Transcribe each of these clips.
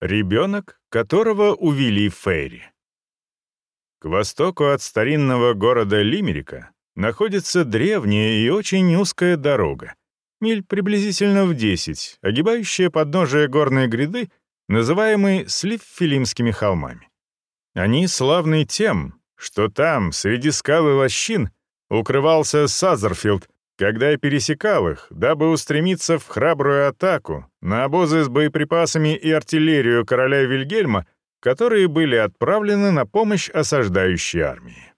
Ребенок, которого увели Фейри. К востоку от старинного города Лимерика находится древняя и очень узкая дорога, миль приблизительно в 10, огибающая подножие горной гряды, называемой Слив-Филимскими холмами. Они славны тем, что там, среди скал и лощин, укрывался Сазерфилд, когда я пересекал их, дабы устремиться в храбрую атаку на обозы с боеприпасами и артиллерию короля Вильгельма, которые были отправлены на помощь осаждающей армии.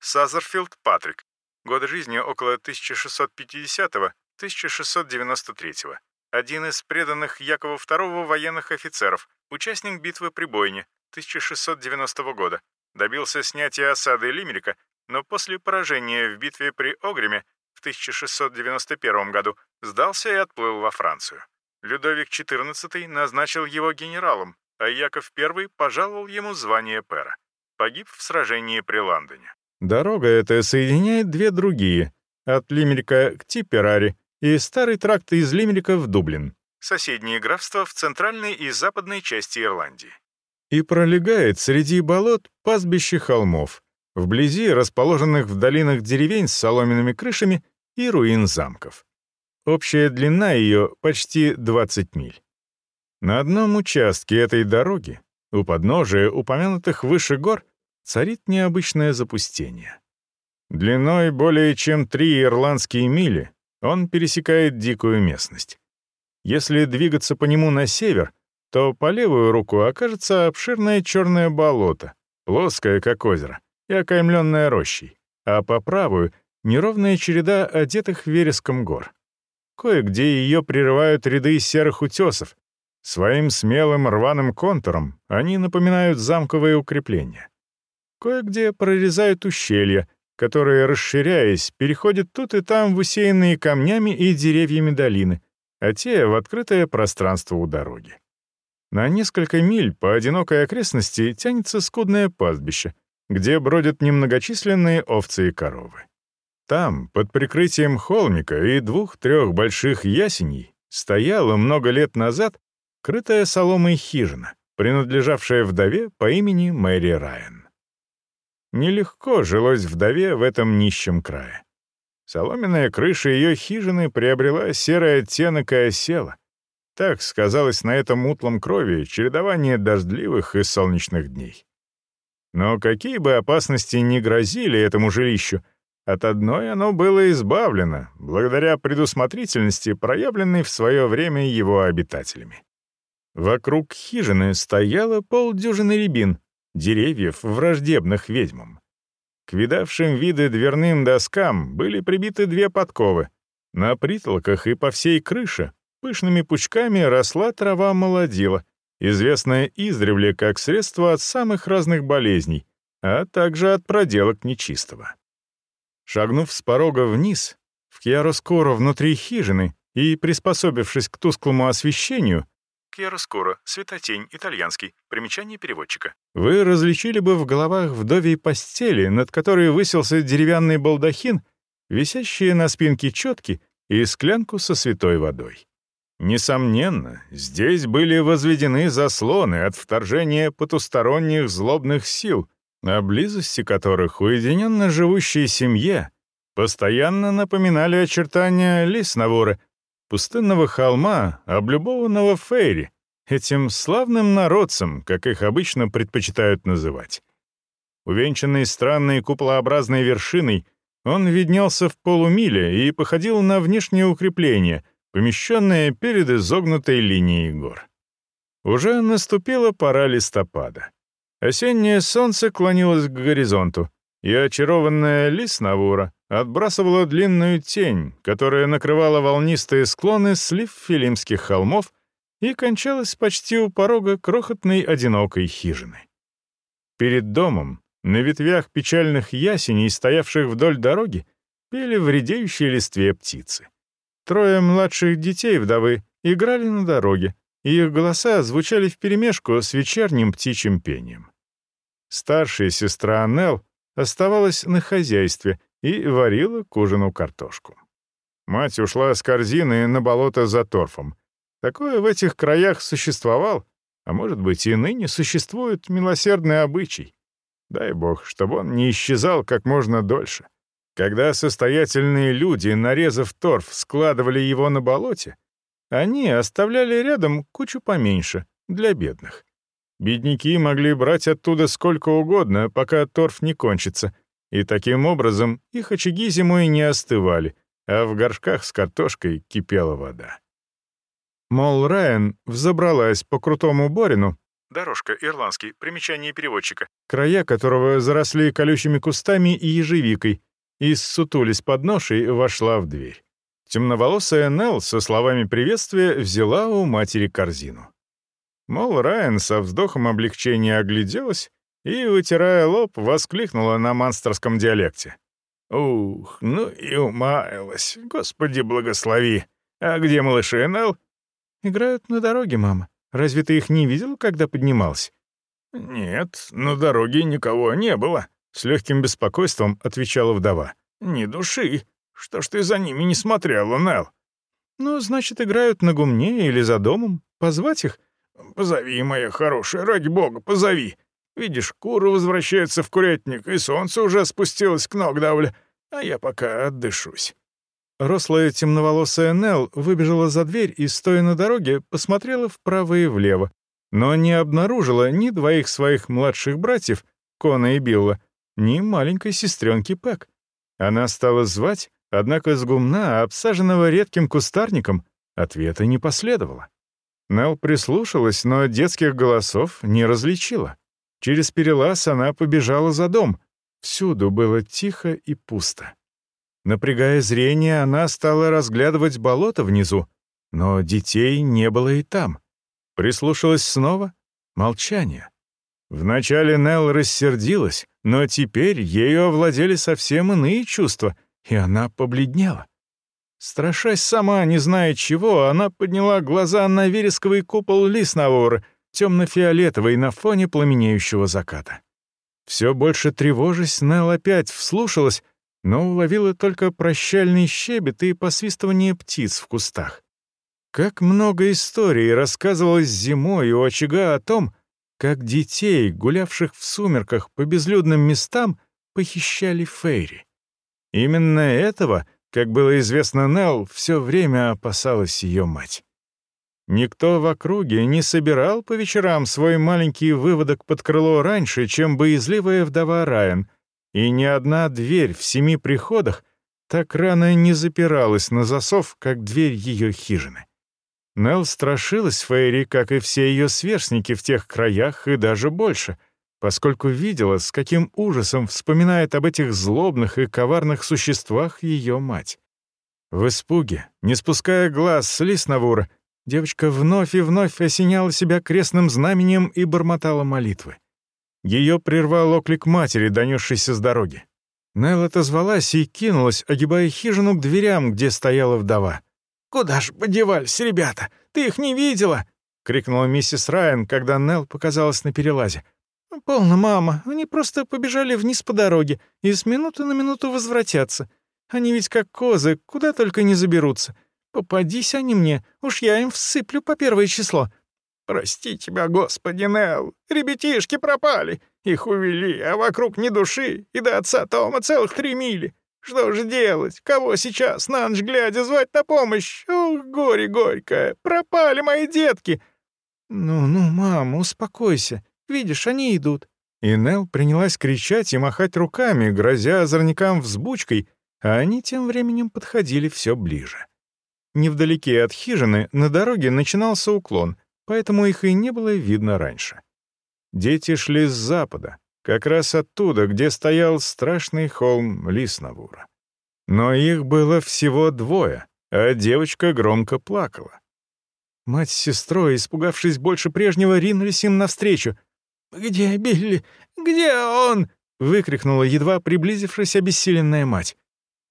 Сазерфилд Патрик. Годы жизни около 1650-1693. Один из преданных Якову II военных офицеров, участник битвы при Бойне 1690 года. Добился снятия осады Лимерика, но после поражения в битве при Огреме 1691 году сдался и отплыл во Францию. Людовик XIV назначил его генералом, а Яков I пожаловал ему звание пера. Погиб в сражении при Лондоне. Дорога эта соединяет две другие, от Лимерика к Типперари и старый тракт из Лимерика в Дублин. Соседние графства в центральной и западной части Ирландии. И пролегает среди болот пастбище холмов, вблизи расположенных в долинах деревень с соломенными крышами и руин замков. Общая длина ее почти 20 миль. На одном участке этой дороги, у подножия упомянутых выше гор, царит необычное запустение. Длиной более чем три ирландские мили он пересекает дикую местность. Если двигаться по нему на север, то по левую руку окажется обширное черное болото, плоское, как озеро, и окаймленная рощей, а по правую — неровная череда одетых вереском гор. Кое-где ее прерывают ряды серых утесов. Своим смелым рваным контуром они напоминают замковые укрепления. Кое-где прорезают ущелья, которые, расширяясь, переходят тут и там в усеянные камнями и деревьями долины, а те — в открытое пространство у дороги. На несколько миль по одинокой окрестности тянется скудное пастбище — где бродят немногочисленные овцы и коровы. Там, под прикрытием холмика и двух-трех больших ясеней, стояла много лет назад крытая соломой хижина, принадлежавшая вдове по имени Мэри Райан. Нелегко жилось вдове в этом нищем крае. Соломенная крыша ее хижины приобрела серый оттенок и осела. Так сказалось на этом утлом крови чередование дождливых и солнечных дней. Но какие бы опасности ни грозили этому жилищу, от одной оно было избавлено, благодаря предусмотрительности, проявленной в свое время его обитателями. Вокруг хижины стояло полдюжины рябин, деревьев, враждебных ведьмам. К видавшим виды дверным доскам были прибиты две подковы. На притолках и по всей крыше пышными пучками росла трава молодила, известное издревле как средство от самых разных болезней, а также от проделок нечистого. Шагнув с порога вниз, в Кьяроскоро внутри хижины и приспособившись к тусклому освещению, Кьяроскоро, светотень, итальянский, примечание переводчика. Вы различили бы в головах вдовей постели, над которой высился деревянный балдахин, висящие на спинке четки и склянку со святой водой. Несомненно, здесь были возведены заслоны от вторжения потусторонних злобных сил, о близости которых уединенно живущей семье постоянно напоминали очертания Лиснавора, пустынного холма, облюбованного Фейри, этим славным народцем, как их обычно предпочитают называть. Увенчанный странной куполообразной вершиной, он виднелся в полумиле и походил на внешнее укрепление — помещенная перед изогнутой линией гор. Уже наступила пора листопада. Осеннее солнце клонилось к горизонту, и очарованная Лиснавура отбрасывала длинную тень, которая накрывала волнистые склоны слив Филимских холмов и кончалась почти у порога крохотной одинокой хижины. Перед домом, на ветвях печальных ясеней, стоявших вдоль дороги, пели в редеющей листве птицы. Трое младших детей вдовы играли на дороге, и их голоса звучали вперемешку с вечерним птичьим пением. Старшая сестра Аннел оставалась на хозяйстве и варила к ужину картошку. Мать ушла с корзины на болото за торфом. Такое в этих краях существовал, А может быть, и ныне существует милосердный обычай. Дай бог, чтобы он не исчезал как можно дольше. Когда состоятельные люди, нарезав торф, складывали его на болоте, они оставляли рядом кучу поменьше, для бедных. Бедняки могли брать оттуда сколько угодно, пока торф не кончится, и таким образом их очаги зимой не остывали, а в горшках с картошкой кипела вода. Мол Райан взобралась по крутому борину, дорожка ирландский, примечание переводчика, края которого заросли колючими кустами и ежевикой, и ссутулись под ношей вошла в дверь. Темноволосая Нелл со словами приветствия взяла у матери корзину. Мол, Райан со вздохом облегчения огляделась и, вытирая лоб, воскликнула на манстерском диалекте. «Ух, ну и умаялась, господи благослови! А где малыши, Нелл?» «Играют на дороге, мама. Разве ты их не видел, когда поднимался?» «Нет, на дороге никого не было», — с легким беспокойством отвечала вдова. «Ни души. Что ж ты за ними не смотрела, Нелл?» «Ну, значит, играют на гумне или за домом. Позвать их?» «Позови, моя хорошая, ради бога, позови. Видишь, куры возвращаются в курятник, и солнце уже спустилось к ног давля, а я пока отдышусь». Рослая темноволосая Нелл выбежала за дверь и, стоя на дороге, посмотрела вправо и влево, но не обнаружила ни двоих своих младших братьев, Кона и Билла, ни маленькой сестренки Пэк. Она стала звать, однако с гумна, обсаженного редким кустарником, ответа не последовало. Нелл прислушалась, но детских голосов не различила. Через перелаз она побежала за дом. Всюду было тихо и пусто. Напрягая зрение, она стала разглядывать болото внизу, но детей не было и там. Прислушалась снова — молчание. Вначале Нелл рассердилась, но теперь ею овладели совсем иные чувства, и она побледнела. Страшась сама, не зная чего, она подняла глаза на вересковый купол Лиснавора, темно-фиолетовый на фоне пламенеющего заката. Все больше тревожась, Нелл опять вслушалась, но уловила только прощальный щебет и посвистывание птиц в кустах. Как много историй рассказывалось зимой у очага о том, как детей, гулявших в сумерках по безлюдным местам, похищали Фейри. Именно этого — как было известно Нелл, все время опасалась ее мать. Никто в округе не собирал по вечерам свой маленький выводок под крыло раньше, чем боязливая вдова Райан, и ни одна дверь в семи приходах так рано не запиралась на засов, как дверь ее хижины. Нелл страшилась Фейри, как и все ее сверстники в тех краях и даже больше — поскольку видела, с каким ужасом вспоминает об этих злобных и коварных существах ее мать. В испуге, не спуская глаз с Лиснавура, девочка вновь и вновь осеняла себя крестным знамением и бормотала молитвы. Ее прервал оклик матери, донесшийся с дороги. Нелл отозвалась и кинулась, огибая хижину к дверям, где стояла вдова. «Куда ж подевались ребята? Ты их не видела?» — крикнула миссис Райан, когда Нелл показалась на перелазе. «Полно, мама. Они просто побежали вниз по дороге и с минуты на минуту возвратятся. Они ведь как козы, куда только не заберутся. Попадись они мне, уж я им всыплю по первое число». «Прости тебя, Господи, Нелл, ребятишки пропали. Их увели, а вокруг ни души, и до отца Тома целых три мили. Что же делать? Кого сейчас, на ночь глядя, звать на помощь? Ох, горе горькое, пропали мои детки!» «Ну-ну, мама, успокойся. Видишь, они идут». И Нелл принялась кричать и махать руками, грозя озорникам взбучкой, а они тем временем подходили все ближе. Невдалеке от хижины на дороге начинался уклон, поэтому их и не было видно раньше. Дети шли с запада, как раз оттуда, где стоял страшный холм Лиснавура. Но их было всего двое, а девочка громко плакала. Мать с сестрой, испугавшись больше прежнего, ринулись им навстречу. «Где Билли? Где он?» — выкрикнула едва приблизившись обессиленная мать.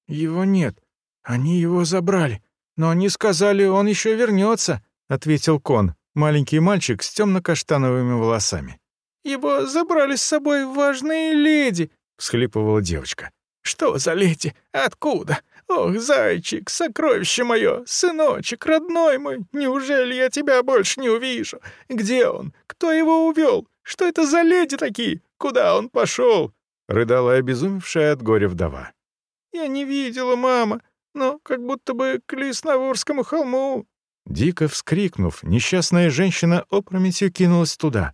«Его нет. Они его забрали. Но они сказали, он еще вернется», — ответил Кон, маленький мальчик с темно-каштановыми волосами. «Его забрали с собой важные леди», — всхлипывала девочка. «Что за леди? Откуда? Ох, зайчик, сокровище мое, сыночек, родной мой, неужели я тебя больше не увижу? Где он? Кто его увел? Что это за леди такие? Куда он пошел?» — рыдала обезумевшая от горя вдова. «Я не видела, мама, но как будто бы к Лисноворскому холму». Дико вскрикнув, несчастная женщина опрометью кинулась туда.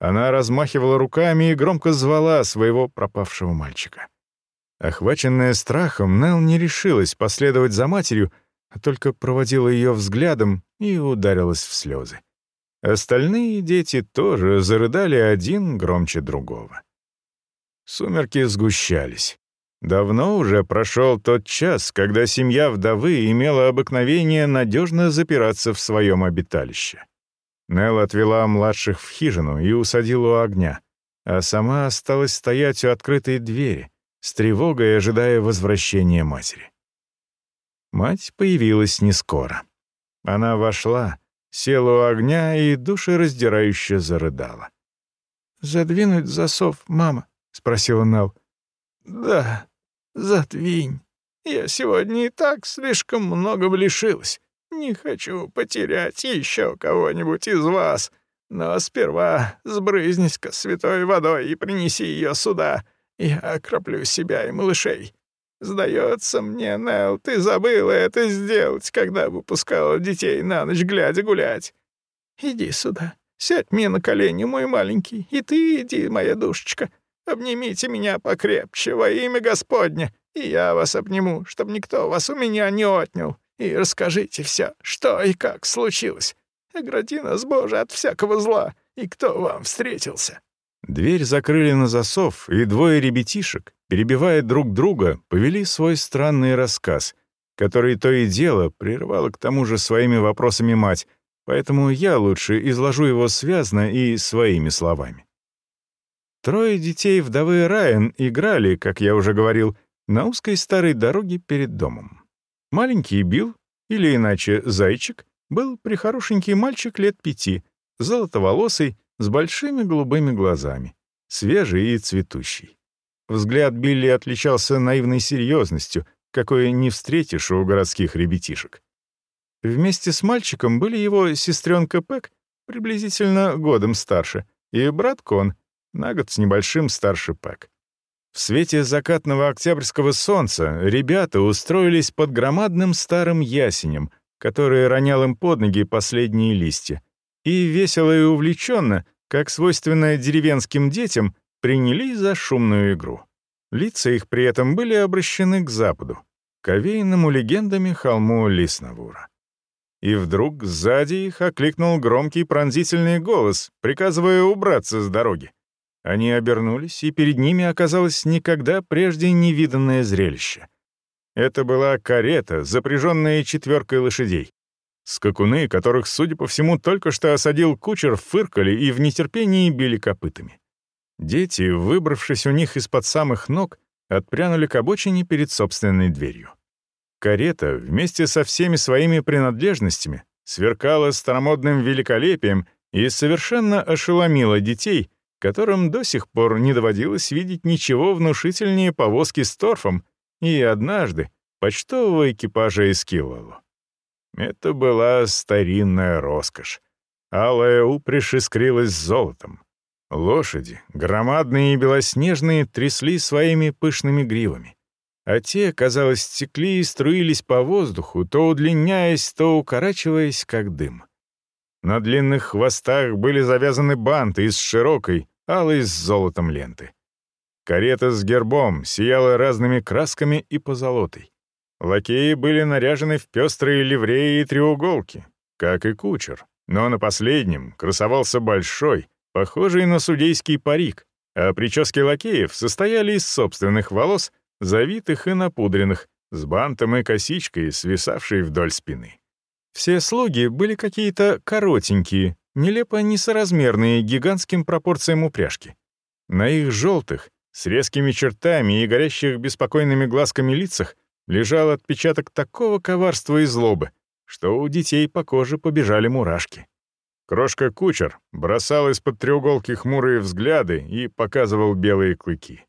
Она размахивала руками и громко звала своего пропавшего мальчика. Охваченная страхом, Нел не решилась последовать за матерью, а только проводила ее взглядом и ударилась в слезы. Остальные дети тоже зарыдали один громче другого. Сумерки сгущались. Давно уже прошел тот час, когда семья вдовы имела обыкновение надежно запираться в своем обиталище. Нелл отвела младших в хижину и усадила у огня, а сама осталась стоять у открытой двери, с тревогой ожидая возвращения матери. Мать появилась не скоро. Она вошла, села у огня и душераздирающе зарыдала. «Задвинуть засов, мама?» — спросила Нелл. «Да, задвинь. Я сегодня и так слишком много лишилась. Не хочу потерять еще кого-нибудь из вас. Но сперва сбрызнись-ка святой водой и принеси ее сюда. Я окроплю себя и малышей. Сдается мне, Нелл, ты забыла это сделать, когда выпускала детей на ночь глядя гулять. Иди сюда, сядь мне на колени, мой маленький, и ты иди, моя душечка. Обнимите меня покрепче во имя Господня, и я вас обниму, чтобы никто вас у меня не отнял. И расскажите все, что и как случилось. Огради нас, Боже, от всякого зла, и кто вам встретился». Дверь закрыли на засов, и двое ребятишек, перебивая друг друга, повели свой странный рассказ, который то и дело прервало к тому же своими вопросами мать, поэтому я лучше изложу его связно и своими словами. Трое детей вдовы Райан играли, как я уже говорил, на узкой старой дороге перед домом. Маленький Билл, или иначе Зайчик, был прихорошенький мальчик лет пяти, золотоволосый, с большими голубыми глазами, свежий и цветущий. Взгляд Билли отличался наивной серьезностью, какой не встретишь у городских ребятишек. Вместе с мальчиком были его сестренка Пэк, приблизительно годом старше, и брат Кон, на год с небольшим старше Пэк. В свете закатного октябрьского солнца ребята устроились под громадным старым ясенем, который ронял им под ноги последние листья, и весело и увлеченно, как свойственное деревенским детям, принялись за шумную игру. Лица их при этом были обращены к западу, к овеянному легендами холму Лиснавура. И вдруг сзади их окликнул громкий пронзительный голос, приказывая убраться с дороги. Они обернулись, и перед ними оказалось никогда прежде невиданное зрелище. Это была карета, запряженная четверкой лошадей. Скакуны, которых, судя по всему, только что осадил кучер, фыркали и в нетерпении били копытами. Дети, выбравшись у них из-под самых ног, отпрянули к обочине перед собственной дверью. Карета вместе со всеми своими принадлежностями сверкала старомодным великолепием и совершенно ошеломила детей, которым до сих пор не доводилось видеть ничего внушительнее повозки с торфом и однажды почтового экипажа из Киллалу. Это была старинная роскошь. Алая упряжь искрилась золотом. Лошади, громадные и белоснежные, трясли своими пышными гривами. А те, казалось, стекли и струились по воздуху, то удлиняясь, то укорачиваясь, как дым. На длинных хвостах были завязаны банты из широкой, алой с золотом ленты. Карета с гербом сияла разными красками и позолотой. Лакеи были наряжены в пестрые ливреи и треуголки, как и кучер, но на последнем красовался большой, похожий на судейский парик, а прически лакеев состояли из собственных волос, завитых и напудренных, с бантом и косичкой, свисавшей вдоль спины. Все слуги были какие-то коротенькие, нелепо несоразмерные гигантским пропорциям упряжки. На их желтых, с резкими чертами и горящих беспокойными глазками лицах лежал отпечаток такого коварства и злобы, что у детей по коже побежали мурашки. Крошка-кучер бросал из-под треуголки хмурые взгляды и показывал белые клыки.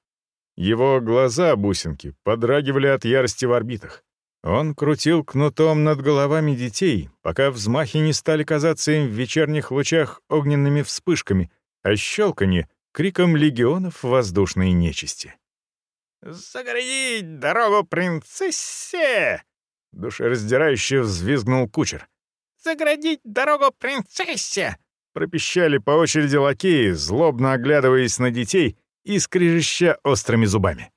Его глаза-бусинки подрагивали от ярости в орбитах. Он крутил кнутом над головами детей, пока взмахи не стали казаться им в вечерних лучах огненными вспышками, а щелканье — криком легионов воздушной нечисти. «Загородить дорогу принцессе!» — душераздирающе взвизгнул кучер. «Загородить дорогу принцессе!» — пропищали по очереди лакеи, злобно оглядываясь на детей и скрежеща острыми зубами.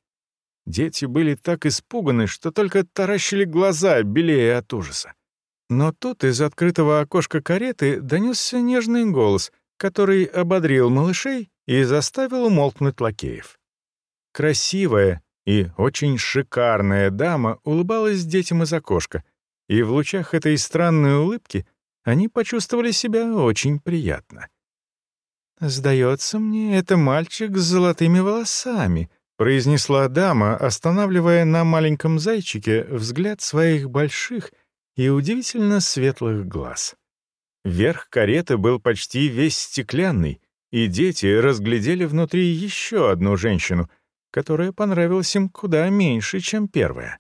Дети были так испуганы, что только таращили глаза, белее от ужаса. Но тут из открытого окошка кареты донесся нежный голос, который ободрил малышей и заставил умолкнуть лакеев. Красивая и очень шикарная дама улыбалась детям из окошка, и в лучах этой странной улыбки они почувствовали себя очень приятно. «Сдается мне, это мальчик с золотыми волосами», произнесла дама, останавливая на маленьком зайчике взгляд своих больших и удивительно светлых глаз. Верх кареты был почти весь стеклянный, и дети разглядели внутри еще одну женщину, которая понравилась им куда меньше, чем первая.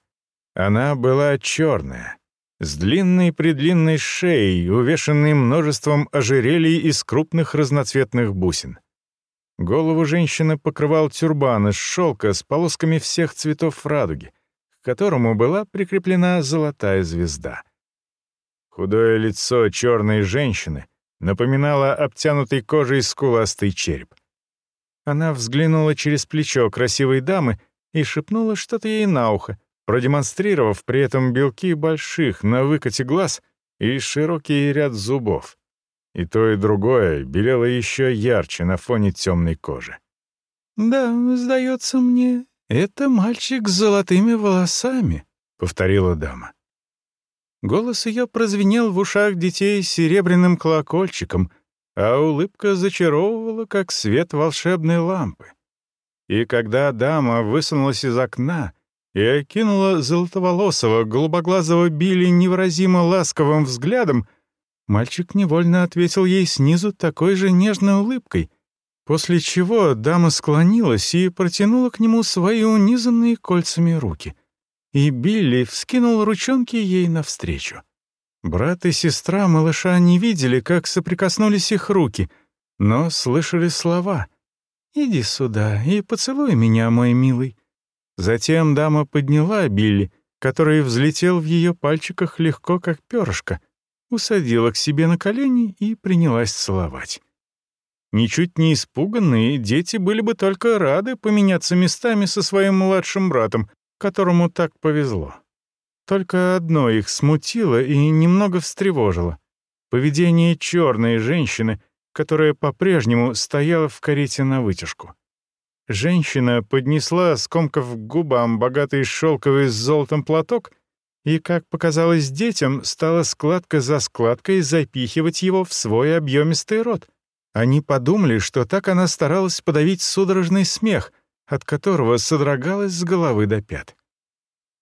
Она была черная, с длинной-предлинной шеей, увешанной множеством ожерелий из крупных разноцветных бусин. Голову женщины покрывал тюрбан из шелка с полосками всех цветов радуги, к которому была прикреплена золотая звезда. Худое лицо черной женщины напоминало обтянутый кожей скуластый череп. Она взглянула через плечо красивой дамы и шепнула что-то ей на ухо, продемонстрировав при этом белки больших на выкате глаз и широкий ряд зубов. И то, и другое белело еще ярче на фоне темной кожи. «Да, сдается мне, это мальчик с золотыми волосами», — повторила дама. Голос ее прозвенел в ушах детей серебряным колокольчиком, а улыбка зачаровывала, как свет волшебной лампы. И когда дама высунулась из окна и окинула золотоволосого, голубоглазого Билли невыразимо ласковым взглядом, Мальчик невольно ответил ей снизу такой же нежной улыбкой, после чего дама склонилась и протянула к нему свои унизанные кольцами руки. И Билли вскинул ручонки ей навстречу. Брат и сестра малыша не видели, как соприкоснулись их руки, но слышали слова «Иди сюда и поцелуй меня, мой милый». Затем дама подняла Билли, который взлетел в ее пальчиках легко, как перышко, усадила к себе на колени и принялась целовать. Ничуть не испуганные, дети были бы только рады поменяться местами со своим младшим братом, которому так повезло. Только одно их смутило и немного встревожило — поведение черной женщины, которая по-прежнему стояла в карете на вытяжку. Женщина поднесла, скомкав к губам богатый шелковый с золотом платок и, как показалось детям, стала складка за складкой запихивать его в свой объемистый рот. Они подумали, что так она старалась подавить судорожный смех, от которого содрогалась с головы до пят.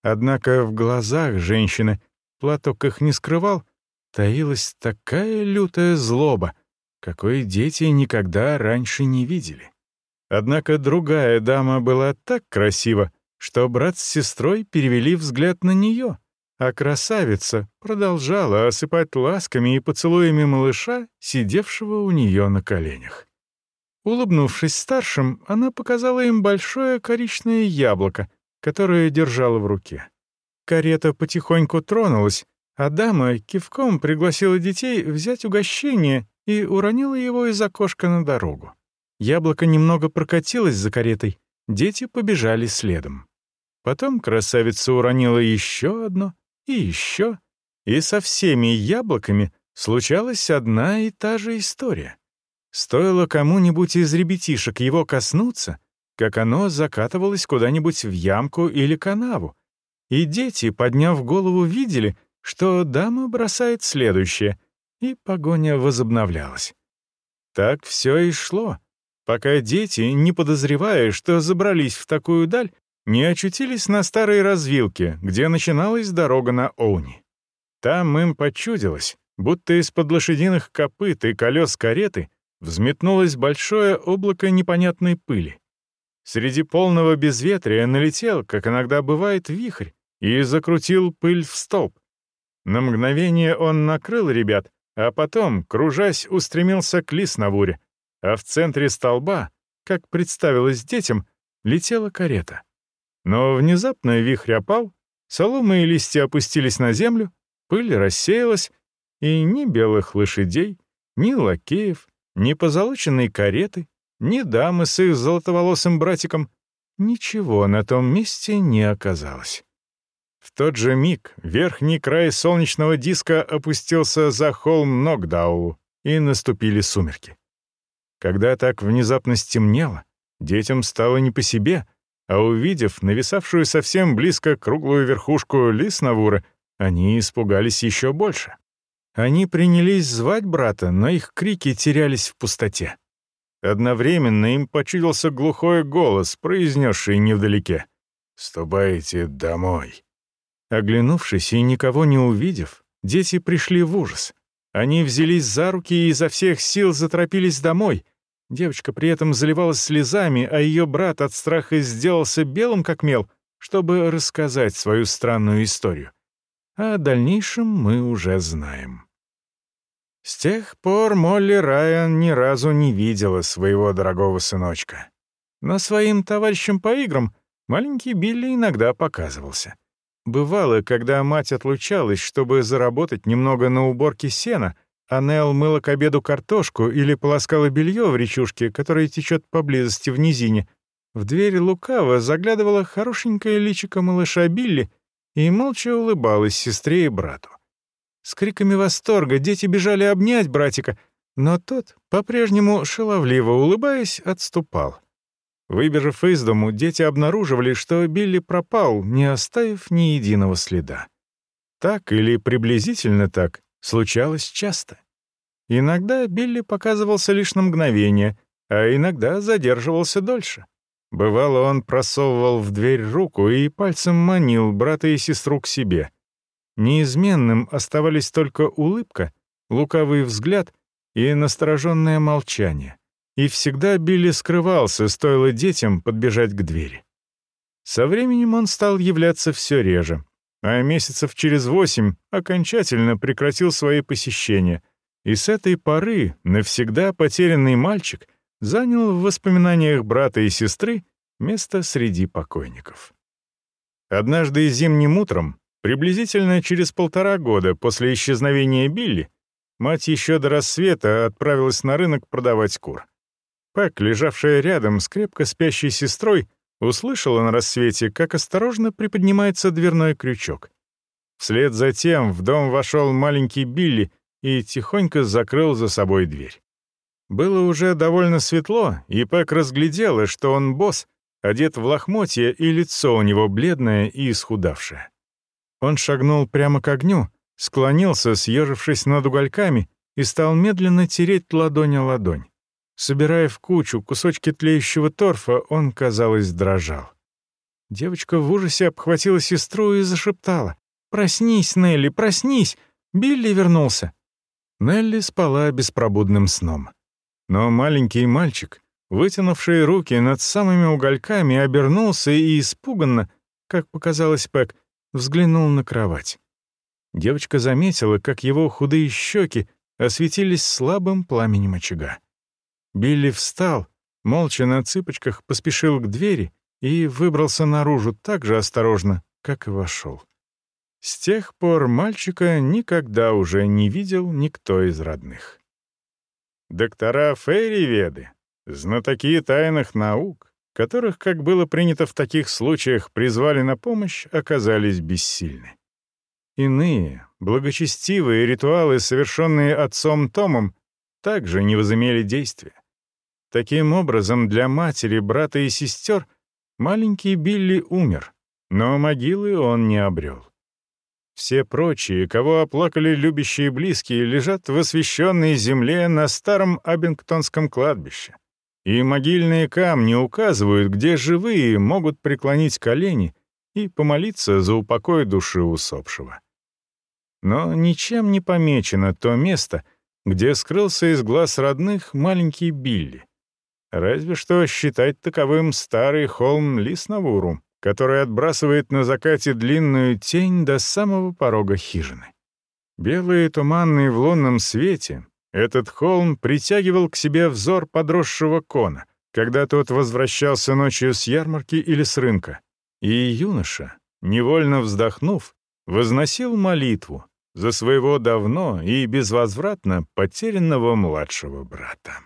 Однако в глазах женщины, платок их не скрывал, таилась такая лютая злоба, какой дети никогда раньше не видели. Однако другая дама была так красива, что брат с сестрой перевели взгляд на нее — а красавица продолжала осыпать ласками и поцелуями малыша, сидевшего у нее на коленях. Улыбнувшись старшим, она показала им большое коричное яблоко, которое держала в руке. Карета потихоньку тронулась, а дама кивком пригласила детей взять угощение и уронила его из окошка на дорогу. Яблоко немного прокатилось за каретой, дети побежали следом. Потом красавица уронила еще одно, и еще. И со всеми яблоками случалась одна и та же история. Стоило кому-нибудь из ребятишек его коснуться, как оно закатывалось куда-нибудь в ямку или канаву. И дети, подняв голову, видели, что дама бросает следующее, и погоня возобновлялась. Так все и шло, пока дети, не подозревая, что забрались в такую даль, не очутились на старой развилке, где начиналась дорога на Оуни. Там им почудилось, будто из-под лошадиных копыт и колес кареты взметнулось большое облако непонятной пыли. Среди полного безветрия налетел, как иногда бывает, вихрь, и закрутил пыль в столб. На мгновение он накрыл ребят, а потом, кружась, устремился к Лиснавуре, а в центре столба, как представилось детям, летела карета. Но внезапно вихрь опал, солома и листья опустились на землю, пыль рассеялась, и ни белых лошадей, ни лакеев, ни позолоченной кареты, ни дамы с их золотоволосым братиком, ничего на том месте не оказалось. В тот же миг верхний край солнечного диска опустился за холм Нокдау, и наступили сумерки. Когда так внезапно стемнело, детям стало не по себе, а увидев нависавшую совсем близко круглую верхушку Лиснавура, они испугались еще больше. Они принялись звать брата, но их крики терялись в пустоте. Одновременно им почудился глухой голос, произнесший невдалеке «Ступайте домой». Оглянувшись и никого не увидев, дети пришли в ужас. Они взялись за руки и изо всех сил заторопились домой. Девочка при этом заливалась слезами, а ее брат от страха сделался белым как мел, чтобы рассказать свою странную историю. А о дальнейшем мы уже знаем. С тех пор Молли Райан ни разу не видела своего дорогого сыночка. Но своим товарищам по играм маленький Билли иногда показывался. Бывало, когда мать отлучалась, чтобы заработать немного на уборке сена, а Нелл мыла к обеду картошку или полоскала белье в речушке, которая течет поблизости в низине, в дверь лукаво заглядывала хорошенькое личико малыша Билли и молча улыбалась сестре и брату. С криками восторга дети бежали обнять братика, но тот, по-прежнему шаловливо улыбаясь, отступал. Выбежав из дому, дети обнаруживали, что Билли пропал, не оставив ни единого следа. Так или приблизительно так случалось часто. Иногда Билли показывался лишь на мгновение, а иногда задерживался дольше. Бывало, он просовывал в дверь руку и пальцем манил брата и сестру к себе. Неизменным оставались только улыбка, лукавый взгляд и настороженное молчание и всегда Билли скрывался, стоило детям подбежать к двери. Со временем он стал являться все реже, а месяцев через восемь окончательно прекратил свои посещения, и с этой поры навсегда потерянный мальчик занял в воспоминаниях брата и сестры место среди покойников. Однажды зимним утром, приблизительно через полтора года после исчезновения Билли, мать еще до рассвета отправилась на рынок продавать кур. Пэк, лежавшая рядом с крепко спящей сестрой, услышала на рассвете, как осторожно приподнимается дверной крючок. Вслед за тем в дом вошел маленький Билли и тихонько закрыл за собой дверь. Было уже довольно светло, и Пэк разглядела, что он босс, одет в лохмотья, и лицо у него бледное и исхудавшее. Он шагнул прямо к огню, склонился, съежившись над угольками, и стал медленно тереть ладонь о ладонь. Собирая в кучу кусочки тлеющего торфа, он, казалось, дрожал. Девочка в ужасе обхватила сестру и зашептала. «Проснись, Нелли, проснись! Билли вернулся!» Нелли спала беспробудным сном. Но маленький мальчик, вытянувший руки над самыми угольками, обернулся и испуганно, как показалось Пэк, взглянул на кровать. Девочка заметила, как его худые щеки осветились слабым пламенем очага. Билли встал, молча на цыпочках поспешил к двери и выбрался наружу так же осторожно, как и вошел. С тех пор мальчика никогда уже не видел никто из родных. Доктора Фейри-веды, знатоки тайных наук, которых, как было принято в таких случаях, призвали на помощь, оказались бессильны. Иные, благочестивые ритуалы, совершенные отцом Томом, также не возымели действия. Таким образом, для матери, брата и сестер маленький Билли умер, но могилы он не обрел. Все прочие, кого оплакали любящие близкие, лежат в освященной земле на старом Абингтонском кладбище. И могильные камни указывают, где живые могут преклонить колени и помолиться за упокой души усопшего. Но ничем не помечено то место, где скрылся из глаз родных маленький Билли. Разве что считать таковым старый холм Лиснавуру, который отбрасывает на закате длинную тень до самого порога хижины. Белый и туманный в лунном свете, этот холм притягивал к себе взор подросшего кона, когда тот возвращался ночью с ярмарки или с рынка. И юноша, невольно вздохнув, возносил молитву за своего давно и безвозвратно потерянного младшего брата.